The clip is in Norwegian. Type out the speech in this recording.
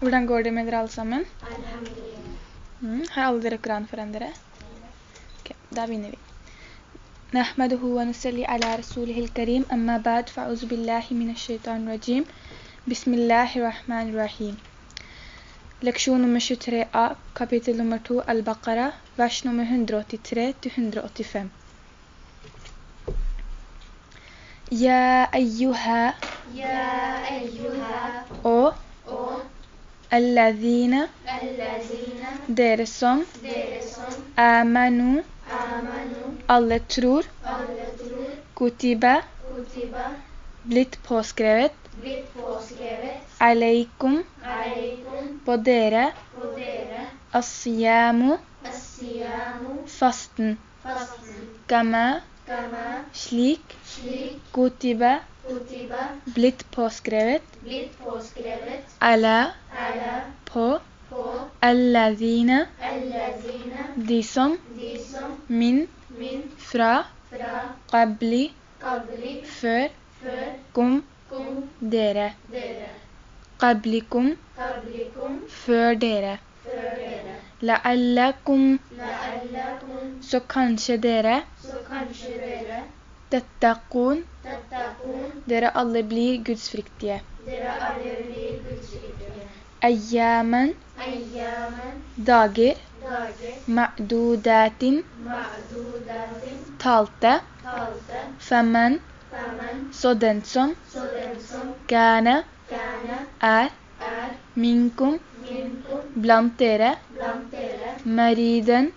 Hvordan går det med dere alle sammen? Mm, har alle dere Koran foran dere? Ok, da begynner vi. نحمده ونصلي على رسوله الكريم أما بعد فأعوذ بالله من الشيطان الرجيم بسم الله الرحمن الرحيم Leksjon nummer 23a, kapittel nummer 2, Al-Baqarah, vers nummer 183-185. Ja ayyuha يا أيها og الذين dere som dere som amanu, amanu alle tror, alle tror kutiba, kutiba blitt påskrevet, blitt påskrevet alaikum, alaikum på dere, på dere asiyamu, asiyamu fasten, fasten kama, kama slik, slik kutiba, kutiba blitt påskrevet, blitt påskrevet ala, ala på, på alladhina, الذين de som, de som min, min fra, fra qabli, qabli før, før kum, kom dere, dere qablikum, qablikum før dere, før dere la'allakum, la'allakum så kanskje dere, så kanskje dere tattaqun, tattakun dere alle blir gudsfryktige. ayyaman. Dager, ma'dudatin. Talte, faman. Så den som, kana. Er, minkum, blant dere, mariden,